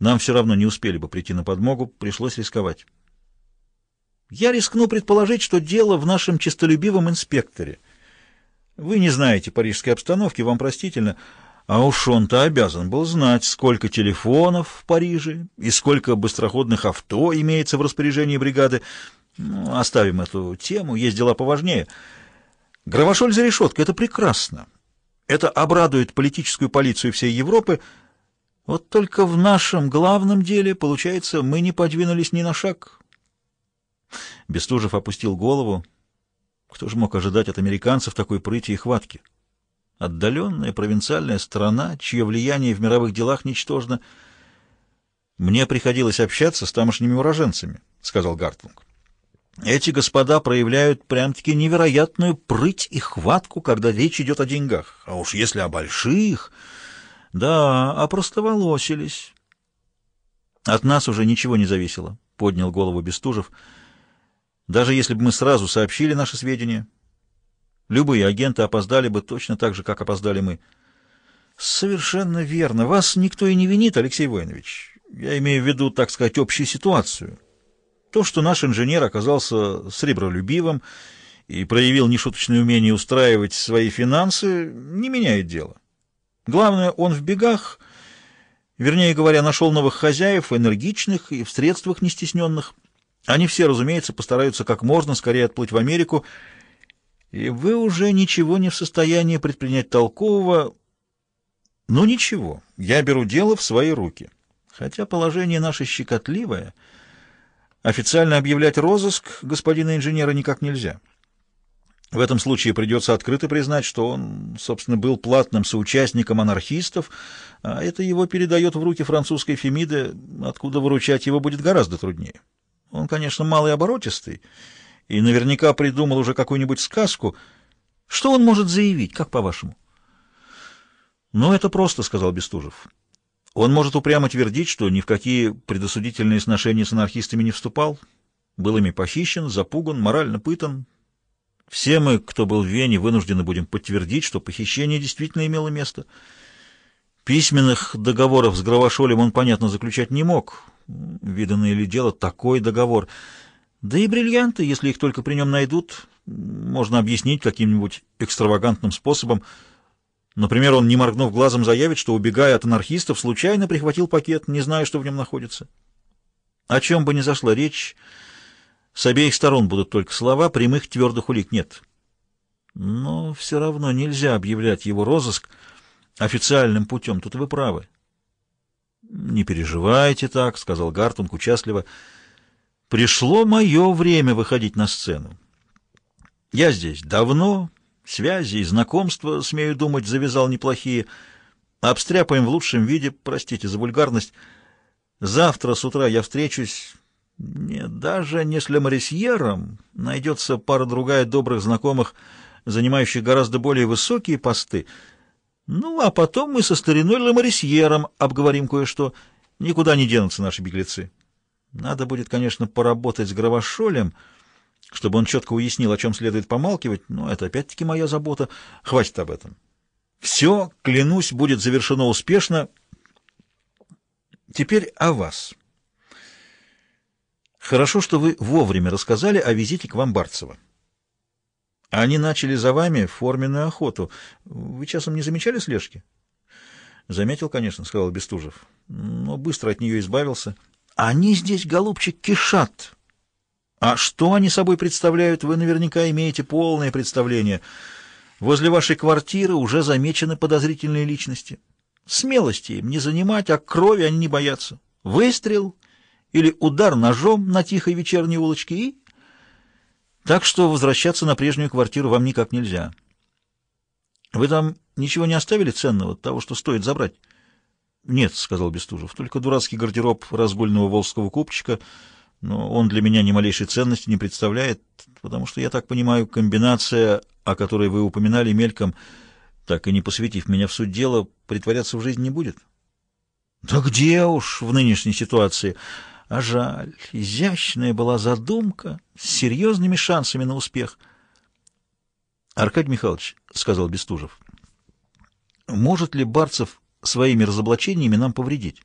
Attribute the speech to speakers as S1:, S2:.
S1: Нам все равно не успели бы прийти на подмогу, пришлось рисковать. Я рискну предположить, что дело в нашем честолюбивом инспекторе. Вы не знаете парижской обстановки, вам простительно, а уж он-то обязан был знать, сколько телефонов в Париже и сколько быстроходных авто имеется в распоряжении бригады. Ну, оставим эту тему, есть дела поважнее. Гравошоль за решеткой — это прекрасно. Это обрадует политическую полицию всей Европы. Вот только в нашем главном деле, получается, мы не подвинулись ни на шаг. Бестужев опустил голову. Кто же мог ожидать от американцев такой прыти и хватки? Отдаленная провинциальная страна, чье влияние в мировых делах ничтожно. «Мне приходилось общаться с тамошними уроженцами», — сказал Гартлунг. «Эти господа проявляют прям-таки невероятную прыть и хватку, когда речь идет о деньгах. А уж если о больших...» «Да, опростоволосились». «От нас уже ничего не зависело», — поднял голову Бестужев. «Даже если бы мы сразу сообщили наши сведения...» Любые агенты опоздали бы точно так же, как опоздали мы. Совершенно верно. Вас никто и не винит, Алексей Воинович. Я имею в виду, так сказать, общую ситуацию. То, что наш инженер оказался сребролюбивым и проявил нешуточное умение устраивать свои финансы, не меняет дело. Главное, он в бегах, вернее говоря, нашел новых хозяев, энергичных и в средствах нестесненных. Они все, разумеется, постараются как можно скорее отплыть в Америку, и вы уже ничего не в состоянии предпринять толкового. Ну ничего, я беру дело в свои руки. Хотя положение наше щекотливое, официально объявлять розыск господина инженера никак нельзя. В этом случае придется открыто признать, что он, собственно, был платным соучастником анархистов, а это его передает в руки французской Фемиды, откуда выручать его будет гораздо труднее. Он, конечно, малый оборотистый, и наверняка придумал уже какую-нибудь сказку. Что он может заявить, как по-вашему? «Ну, это просто», — сказал Бестужев. «Он может упрямо твердить, что ни в какие предосудительные сношения с анархистами не вступал, был ими похищен, запуган, морально пытан. Все мы, кто был в Вене, вынуждены будем подтвердить, что похищение действительно имело место. Письменных договоров с Гравошолем он, понятно, заключать не мог. Виданное ли дело такой договор — да и бриллианты, если их только при нем найдут, можно объяснить каким-нибудь экстравагантным способом. Например, он, не моргнув глазом, заявит, что, убегая от анархистов, случайно прихватил пакет, не зная, что в нем находится. О чем бы ни зашла речь, с обеих сторон будут только слова, прямых твердых улик нет. Но все равно нельзя объявлять его розыск официальным путем, тут вы правы. — Не переживайте так, — сказал Гартунг участливо, — Пришло мое время выходить на сцену. Я здесь давно, связи и знакомства, смею думать, завязал неплохие. Обстряпаем в лучшем виде, простите за вульгарность. Завтра с утра я встречусь... Даже не с Лемарисьером. Найдется пара-другая добрых знакомых, занимающих гораздо более высокие посты. Ну, а потом мы со стариной Лемарисьером обговорим кое-что. Никуда не денутся наши беглецы. Надо будет, конечно, поработать с Гравошолем, чтобы он четко уяснил, о чем следует помалкивать, но это опять-таки моя забота. Хватит об этом. Все, клянусь, будет завершено успешно. Теперь о вас. Хорошо, что вы вовремя рассказали о визите к вам Барцева. Они начали за вами форменную охоту. Вы часом не замечали слежки? Заметил, конечно, сказал Бестужев, но быстро от нее избавился. Они здесь, голубчик, кишат. А что они собой представляют, вы наверняка имеете полное представление. Возле вашей квартиры уже замечены подозрительные личности. Смелости им не занимать, а крови они не боятся. Выстрел или удар ножом на тихой вечерней улочке и... Так что возвращаться на прежнюю квартиру вам никак нельзя. Вы там ничего не оставили ценного, того, что стоит забрать? «Нет», — сказал Бестужев, — «только дурацкий гардероб разгульного волжского купчика, но он для меня ни малейшей ценности не представляет, потому что, я так понимаю, комбинация, о которой вы упоминали мельком, так и не посвятив меня в суть дела, притворяться в жизнь не будет». «Да где уж в нынешней ситуации?» А жаль, изящная была задумка с серьезными шансами на успех. Аркадий Михайлович, — сказал Бестужев, — может ли Барцев своими разоблачениями нам повредить.